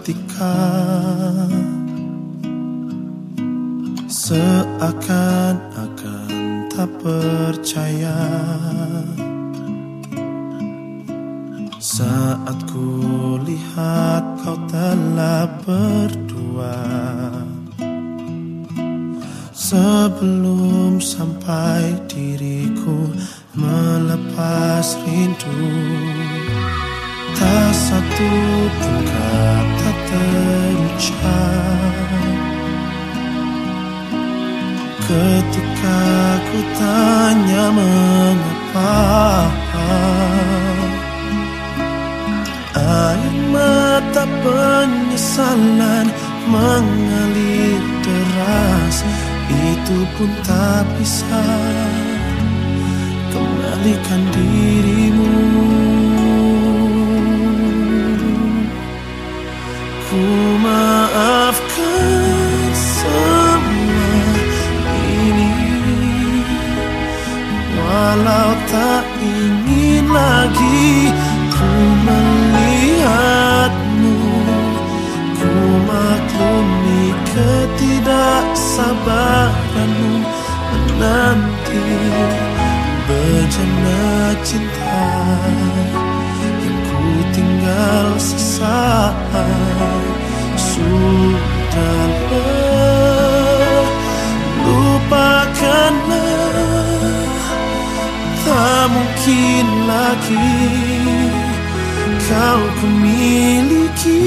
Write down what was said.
seketika Seakan-akan tak percaya. Saat ku lihat kau telah berdua Sebelum sampai diriku melepas rindu Tak satu pun kata Ketika ku tanya mengapa Air mata penyesalan mengalir deras. Itu pun tak bisa. Kembalikan dirimu Walau tak ingin lagi ku melihatmu Ku maklumi ketidaksabaranmu Menanti bejana cinta Yang ku tinggal sesaat. Sudahlah Mungkin lagi Kau ku miliki